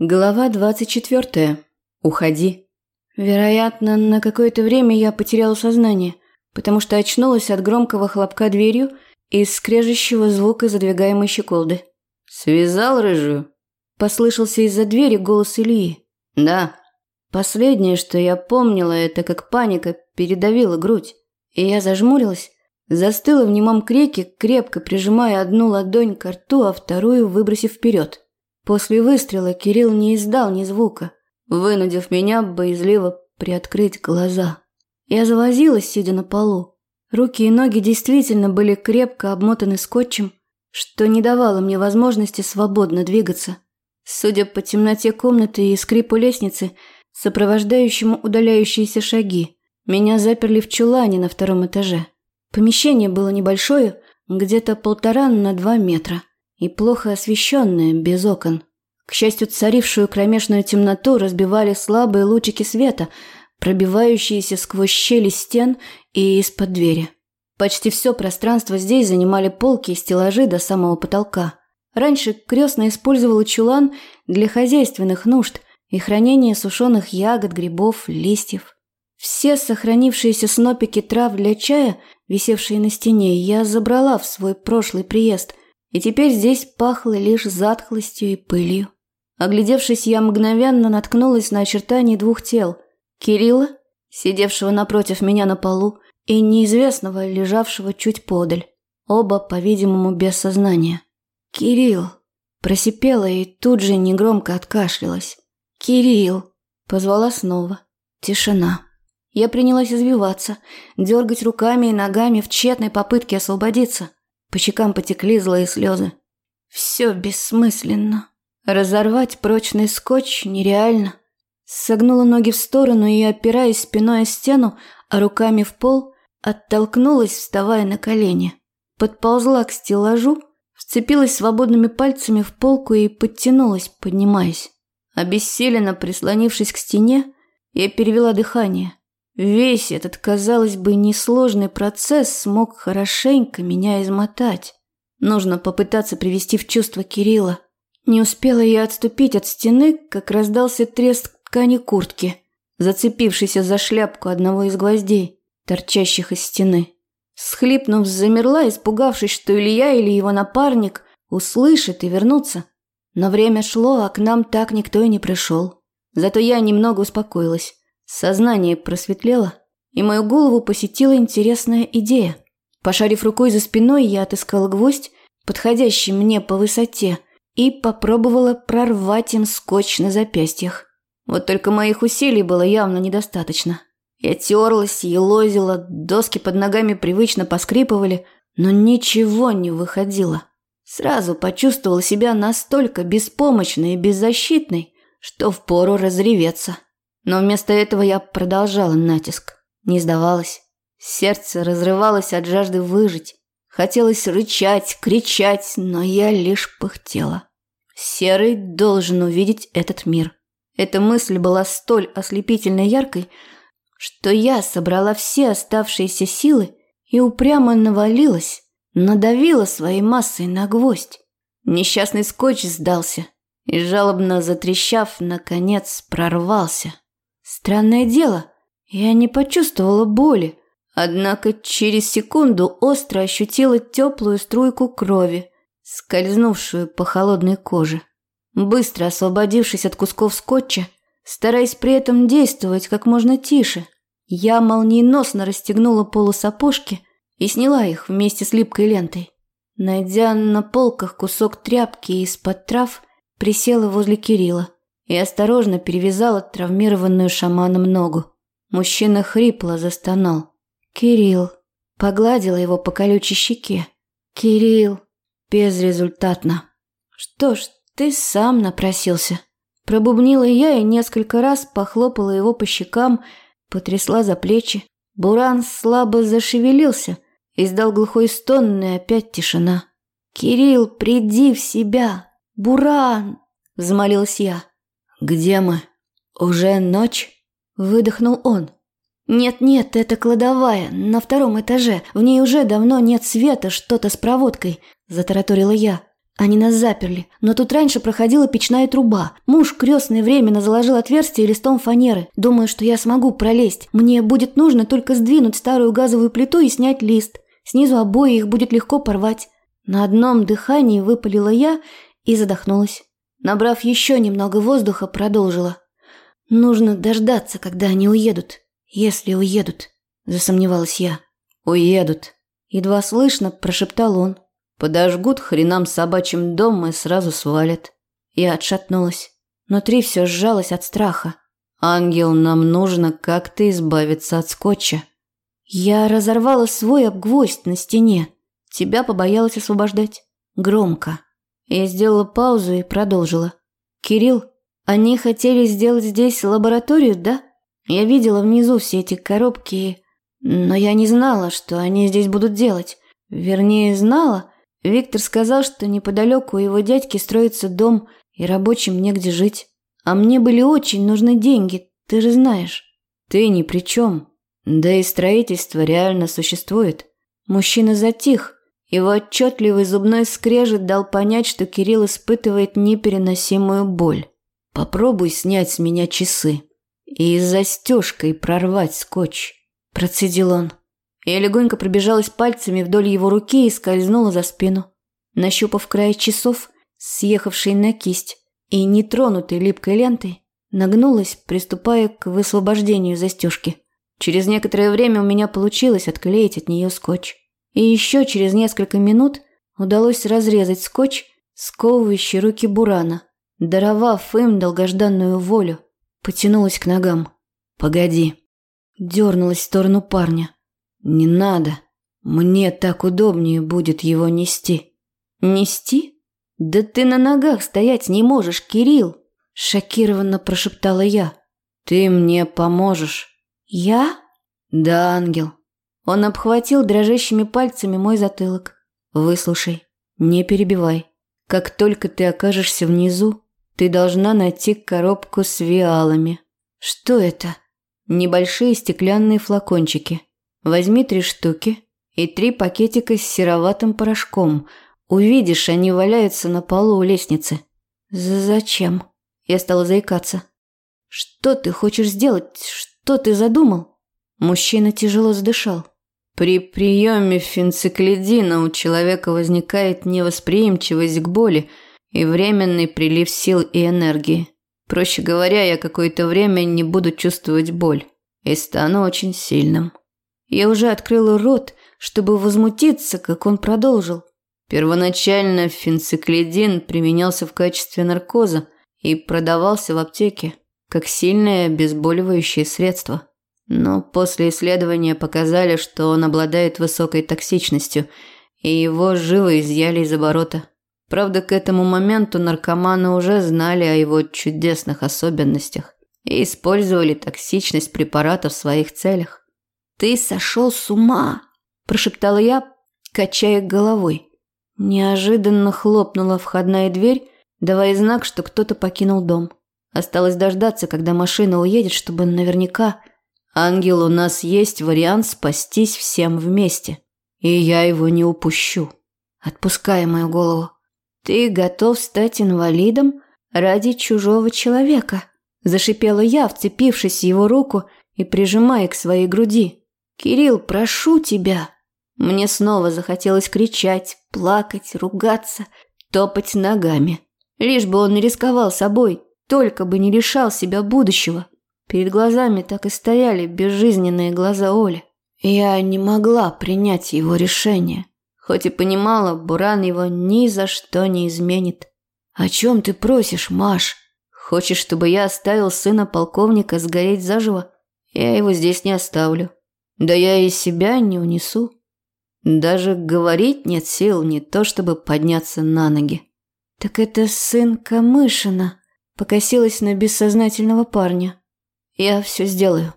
Глава 24. Уходи. Вероятно, на какое-то время я потеряла сознание, потому что очнулась от громкого хлопка дверью и скрежещего звука задвигаемой щеколды. «Связал рыжую?» Послышался из-за двери голос Ильи. «Да». Последнее, что я помнила, это как паника передавила грудь, и я зажмурилась, застыла в немом крике, крепко прижимая одну ладонь к рту, а вторую выбросив вперед. После выстрела Кирилл не издал ни звука, вынудив меня боязливо приоткрыть глаза. Я завозилась, сидя на полу. Руки и ноги действительно были крепко обмотаны скотчем, что не давало мне возможности свободно двигаться. Судя по темноте комнаты и скрипу лестницы, сопровождающему удаляющиеся шаги, меня заперли в чулане на втором этаже. Помещение было небольшое, где-то полтора на два метра и плохо освещенная, без окон. К счастью, царившую кромешную темноту разбивали слабые лучики света, пробивающиеся сквозь щели стен и из-под двери. Почти все пространство здесь занимали полки и стеллажи до самого потолка. Раньше крестная использовала чулан для хозяйственных нужд и хранения сушеных ягод, грибов, листьев. Все сохранившиеся снопики трав для чая, висевшие на стене, я забрала в свой прошлый приезд – и теперь здесь пахло лишь затхлостью и пылью. Оглядевшись, я мгновенно наткнулась на очертания двух тел. Кирилла, сидевшего напротив меня на полу, и неизвестного, лежавшего чуть подаль. Оба, по-видимому, без сознания. «Кирилл!» Просипела и тут же негромко откашлялась. «Кирилл!» Позвала снова. Тишина. Я принялась извиваться, дергать руками и ногами в тщетной попытке освободиться. По щекам потекли злые слезы. Все бессмысленно. Разорвать прочный скотч нереально. Согнула ноги в сторону и, опираясь спиной о стену, а руками в пол, оттолкнулась, вставая на колени. Подползла к стеллажу, вцепилась свободными пальцами в полку и подтянулась, поднимаясь. Обессиленно прислонившись к стене, я перевела дыхание. Весь этот, казалось бы, несложный процесс смог хорошенько меня измотать. Нужно попытаться привести в чувство Кирилла. Не успела я отступить от стены, как раздался треск ткани куртки, зацепившийся за шляпку одного из гвоздей, торчащих из стены. Схлипнув, замерла, испугавшись, что Илья или его напарник услышит и вернутся. Но время шло, а к нам так никто и не пришел. Зато я немного успокоилась. Сознание просветлело, и мою голову посетила интересная идея. Пошарив рукой за спиной, я отыскала гвоздь, подходящий мне по высоте, и попробовала прорвать им скотч на запястьях. Вот только моих усилий было явно недостаточно. Я терлась, елозила, доски под ногами привычно поскрипывали, но ничего не выходило. Сразу почувствовала себя настолько беспомощной и беззащитной, что впору разреветься. Но вместо этого я продолжала натиск. Не сдавалась. Сердце разрывалось от жажды выжить. Хотелось рычать, кричать, но я лишь пыхтела. Серый должен увидеть этот мир. Эта мысль была столь ослепительно яркой, что я собрала все оставшиеся силы и упрямо навалилась, надавила своей массой на гвоздь. Несчастный скотч сдался и, жалобно затрещав, наконец прорвался. Странное дело, я не почувствовала боли, однако через секунду остро ощутила теплую струйку крови, скользнувшую по холодной коже. Быстро освободившись от кусков скотча, стараясь при этом действовать как можно тише, я молниеносно расстегнула полусапожки и сняла их вместе с липкой лентой. Найдя на полках кусок тряпки из-под трав, присела возле Кирилла и осторожно перевязала травмированную шаманом ногу. Мужчина хрипло застонал. «Кирилл!» Погладила его по колючей щеке. «Кирилл!» Безрезультатно. «Что ж, ты сам напросился». Пробубнила я и несколько раз похлопала его по щекам, потрясла за плечи. Буран слабо зашевелился, издал глухой стон, и опять тишина. «Кирилл, приди в себя! Буран!» – взмолилась я. «Где мы? Уже ночь?» – выдохнул он. «Нет-нет, это кладовая, на втором этаже. В ней уже давно нет света, что-то с проводкой», – затараторила я. Они нас заперли, но тут раньше проходила печная труба. Муж крестное временно заложил отверстие листом фанеры. Думаю, что я смогу пролезть. Мне будет нужно только сдвинуть старую газовую плиту и снять лист. Снизу обои их будет легко порвать. На одном дыхании выпалила я и задохнулась. Набрав еще немного воздуха, продолжила. Нужно дождаться, когда они уедут. Если уедут, засомневалась я. Уедут. Едва слышно прошептал он. Подожгут хренам собачьим дом и сразу свалят. Я отшатнулась. Внутри все сжалось от страха. «Ангел, нам нужно как-то избавиться от скотча». Я разорвала свой обгвоздь на стене. Тебя побоялась освобождать. Громко. Я сделала паузу и продолжила. «Кирилл, они хотели сделать здесь лабораторию, да? Я видела внизу все эти коробки, но я не знала, что они здесь будут делать. Вернее, знала, Виктор сказал, что неподалеку у его дядьки строится дом, и рабочим негде жить. А мне были очень нужны деньги, ты же знаешь. Ты ни при чем. Да и строительство реально существует. Мужчина затих. Его отчетливый зубной скрежет дал понять, что Кирилл испытывает непереносимую боль. Попробуй снять с меня часы и застежкой прорвать скотч. Процедил он. Я легонько пробежалась пальцами вдоль его руки и скользнула за спину. Нащупав край часов, съехавший на кисть и нетронутой липкой лентой, нагнулась, приступая к высвобождению застежки. Через некоторое время у меня получилось отклеить от нее скотч. И еще через несколько минут удалось разрезать скотч, сковывающий руки Бурана, даровав им долгожданную волю. Потянулась к ногам. «Погоди». Дернулась в сторону парня. «Не надо. Мне так удобнее будет его нести». «Нести? Да ты на ногах стоять не можешь, Кирилл!» Шокированно прошептала я. «Ты мне поможешь». «Я?» «Да, ангел». Он обхватил дрожащими пальцами мой затылок. «Выслушай, не перебивай. Как только ты окажешься внизу, ты должна найти коробку с виалами». «Что это?» «Небольшие стеклянные флакончики. Возьми три штуки и три пакетика с сероватым порошком. Увидишь, они валяются на полу у лестницы. Зачем? Я стала заикаться. Что ты хочешь сделать? Что ты задумал? Мужчина тяжело задышал. При приеме фенциклидина у человека возникает невосприимчивость к боли и временный прилив сил и энергии. Проще говоря, я какое-то время не буду чувствовать боль и стану очень сильным. Я уже открыла рот, чтобы возмутиться, как он продолжил. Первоначально фенциклидин применялся в качестве наркоза и продавался в аптеке как сильное обезболивающее средство. Но после исследования показали, что он обладает высокой токсичностью, и его живо изъяли из оборота. Правда, к этому моменту наркоманы уже знали о его чудесных особенностях и использовали токсичность препарата в своих целях. «Ты сошел с ума!» – прошептала я, качая головой. Неожиданно хлопнула входная дверь, давая знак, что кто-то покинул дом. Осталось дождаться, когда машина уедет, чтобы наверняка... «Ангел, у нас есть вариант спастись всем вместе, и я его не упущу». Отпуская мою голову. «Ты готов стать инвалидом ради чужого человека?» Зашипела я, вцепившись в его руку и прижимая к своей груди. «Кирилл, прошу тебя!» Мне снова захотелось кричать, плакать, ругаться, топать ногами. Лишь бы он не рисковал собой, только бы не лишал себя будущего. Перед глазами так и стояли безжизненные глаза Оли. Я не могла принять его решение, хоть и понимала, Буран его ни за что не изменит. «О чем ты просишь, Маш? Хочешь, чтобы я оставил сына полковника сгореть заживо? Я его здесь не оставлю. Да я и себя не унесу. Даже говорить нет сил, не то чтобы подняться на ноги. Так это сын Камышина. Покосилась на бессознательного парня. Я все сделаю.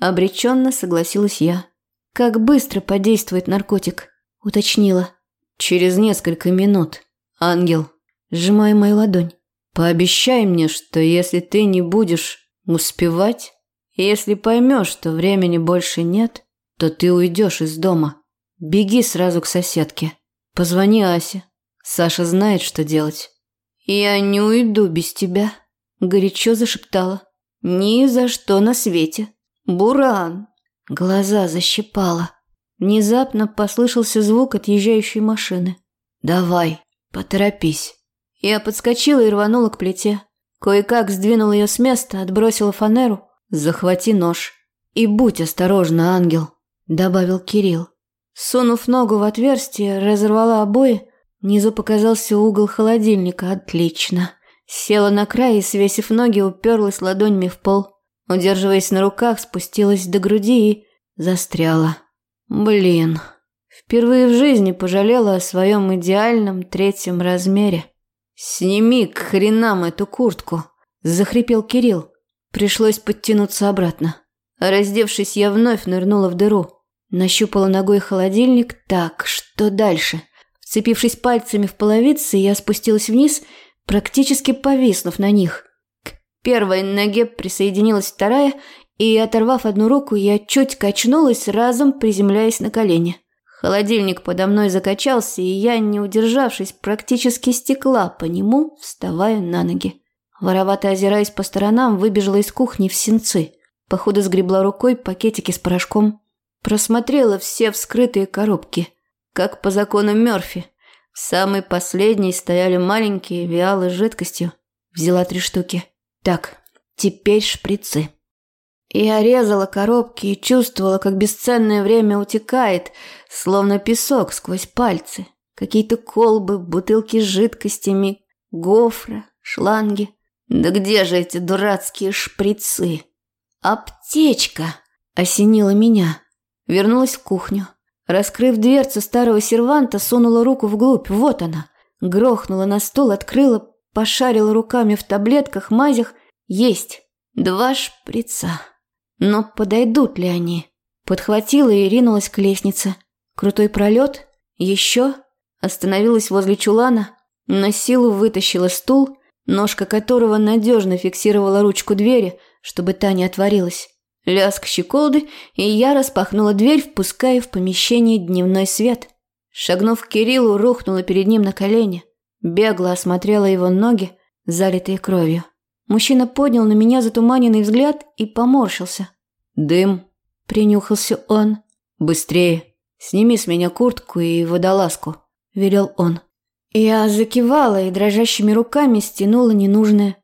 Обреченно согласилась я. Как быстро подействует наркотик? Уточнила. Через несколько минут. Ангел, сжимай мою ладонь. Пообещай мне, что если ты не будешь успевать, если поймешь, что времени больше нет, то ты уйдешь из дома. Беги сразу к соседке. Позвони Асе. Саша знает, что делать. «Я не уйду без тебя», – горячо зашептала. «Ни за что на свете. Буран!» Глаза защипала. Внезапно послышался звук отъезжающей машины. «Давай, поторопись». Я подскочила и рванула к плите. Кое-как сдвинула ее с места, отбросила фанеру. «Захвати нож. И будь осторожна, ангел», – добавил Кирилл. Сунув ногу в отверстие, разорвала обои. Внизу показался угол холодильника. Отлично. Села на край и, свесив ноги, уперлась ладонями в пол. Удерживаясь на руках, спустилась до груди и застряла. Блин. Впервые в жизни пожалела о своем идеальном третьем размере. «Сними к хренам эту куртку!» – захрипел Кирилл. Пришлось подтянуться обратно. Раздевшись, я вновь нырнула в дыру. Нащупала ногой холодильник. Так, что дальше? Вцепившись пальцами в половицы, я спустилась вниз, практически повиснув на них. К первой ноге присоединилась вторая, и, оторвав одну руку, я чуть качнулась, разом приземляясь на колени. Холодильник подо мной закачался, и я, не удержавшись, практически стекла по нему, вставая на ноги. Воровато озираясь по сторонам, выбежала из кухни в сенцы. Походу сгребла рукой пакетики с порошком. Просмотрела все вскрытые коробки. Как по закону Мёрфи. В самой последней стояли маленькие виалы с жидкостью. Взяла три штуки. Так, теперь шприцы. Я резала коробки и чувствовала, как бесценное время утекает, словно песок сквозь пальцы. Какие-то колбы, бутылки с жидкостями, гофры, шланги. Да где же эти дурацкие шприцы? Аптечка осенила меня. Вернулась в кухню. Раскрыв дверцу старого серванта, сунула руку вглубь. Вот она. Грохнула на стол, открыла, пошарила руками в таблетках, мазях. Есть. Два шприца. Но подойдут ли они? Подхватила и ринулась к лестнице. Крутой пролет. Еще. Остановилась возле чулана. На силу вытащила стул, ножка которого надежно фиксировала ручку двери, чтобы та не отворилась. Лязг щеколды, и я распахнула дверь, впуская в помещение дневной свет. Шагнув к Кириллу, рухнула перед ним на колени. Бегло осмотрела его ноги, залитые кровью. Мужчина поднял на меня затуманенный взгляд и поморщился. «Дым», – принюхался он. «Быстрее, сними с меня куртку и водолазку», – велел он. Я закивала и дрожащими руками стянула ненужное.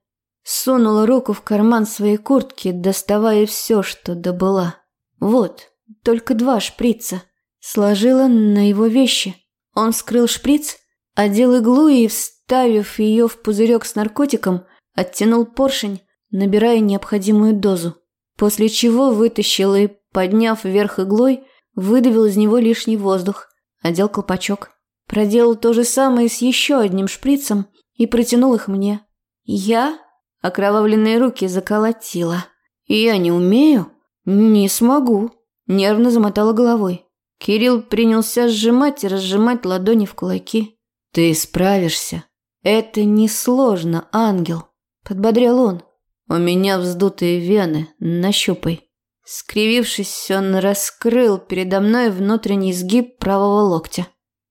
Сунула руку в карман своей куртки, доставая все, что добыла. Вот, только два шприца. Сложила на его вещи. Он вскрыл шприц, одел иглу и, вставив ее в пузырек с наркотиком, оттянул поршень, набирая необходимую дозу. После чего вытащил и, подняв вверх иглой, выдавил из него лишний воздух, одел колпачок. Проделал то же самое с еще одним шприцем и протянул их мне. Я окровавленные руки заколотила. «Я не умею?» «Не смогу», – нервно замотала головой. Кирилл принялся сжимать и разжимать ладони в кулаки. «Ты справишься. Это несложно, ангел. Подбодрил он. «У меня вздутые вены, нащупай». Скривившись, он раскрыл передо мной внутренний сгиб правого локтя.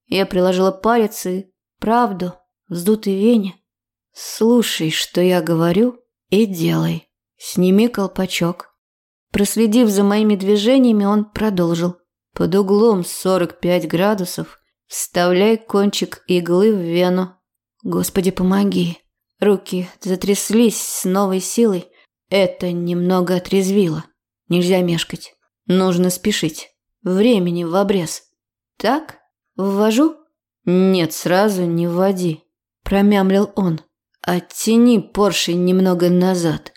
Я приложила палец и, правду, вздутые вене. Слушай, что я говорю, и делай. Сними колпачок. Проследив за моими движениями, он продолжил. Под углом 45 градусов вставляй кончик иглы в вену. Господи, помоги. Руки затряслись с новой силой. Это немного отрезвило. Нельзя мешкать. Нужно спешить. Времени в обрез. Так? Ввожу? Нет, сразу не вводи. Промямлил он. Оттяни поршень немного назад.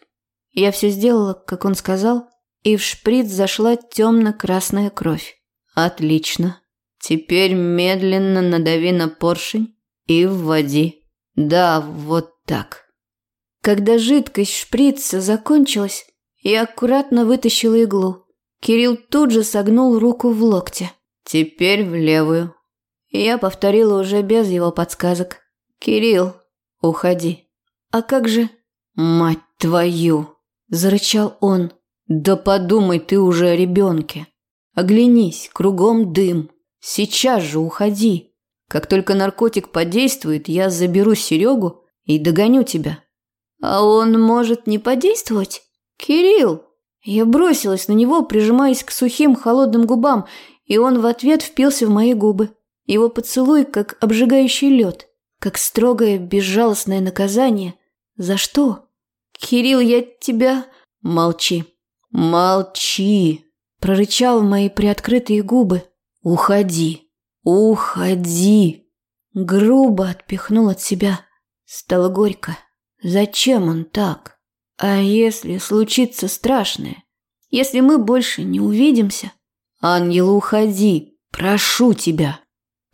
Я все сделала, как он сказал, и в шприц зашла темно-красная кровь. Отлично. Теперь медленно надави на поршень и вводи. Да, вот так. Когда жидкость шприца закончилась, я аккуратно вытащила иглу. Кирилл тут же согнул руку в локте. Теперь в левую. Я повторила уже без его подсказок. «Кирилл, уходи». «А как же...» «Мать твою!» – зарычал он. «Да подумай ты уже о ребенке. Оглянись, кругом дым. Сейчас же уходи». Как только наркотик подействует, я заберу Серегу и догоню тебя. А он может не подействовать? Кирилл! Я бросилась на него, прижимаясь к сухим холодным губам, и он в ответ впился в мои губы. Его поцелуй, как обжигающий лед, как строгое безжалостное наказание. За что? Кирилл, я тебя... Молчи. Молчи. Прорычал в мои приоткрытые губы. Уходи. Уходи. Грубо отпихнул от себя. Стало горько. Зачем он так? А если случится страшное? Если мы больше не увидимся? Ангел, уходи, прошу тебя.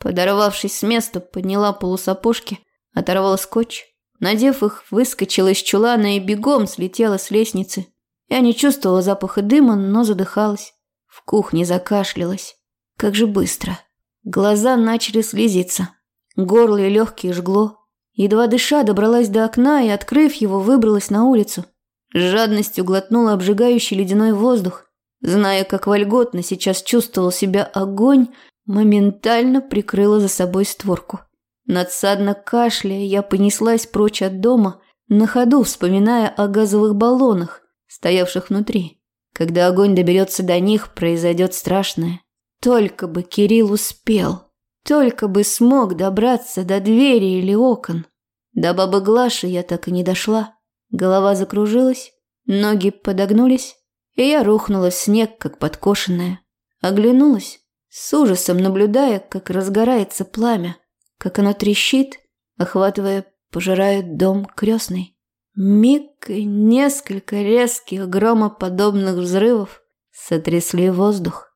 Подорвавшись с места, подняла полусапожки, оторвала скотч. Надев их, выскочила из чулана и бегом слетела с лестницы. Я не чувствовала запаха дыма, но задыхалась. В кухне закашлялась. Как же быстро. Глаза начали слезиться. Горло и легкие жгло. Едва дыша, добралась до окна и, открыв его, выбралась на улицу. С жадностью глотнула обжигающий ледяной воздух. Зная, как вольготно сейчас чувствовал себя огонь, моментально прикрыла за собой створку. Надсадно кашляя, я понеслась прочь от дома, на ходу вспоминая о газовых баллонах, стоявших внутри. Когда огонь доберется до них, произойдет страшное. Только бы Кирилл успел. Только бы смог добраться до двери или окон. До бабы Глаши я так и не дошла. Голова закружилась, ноги подогнулись, и я рухнула в снег, как подкошенная. Оглянулась, с ужасом наблюдая, как разгорается пламя, как оно трещит, охватывая, пожирает дом крестный. Миг и несколько резких громоподобных взрывов сотрясли воздух.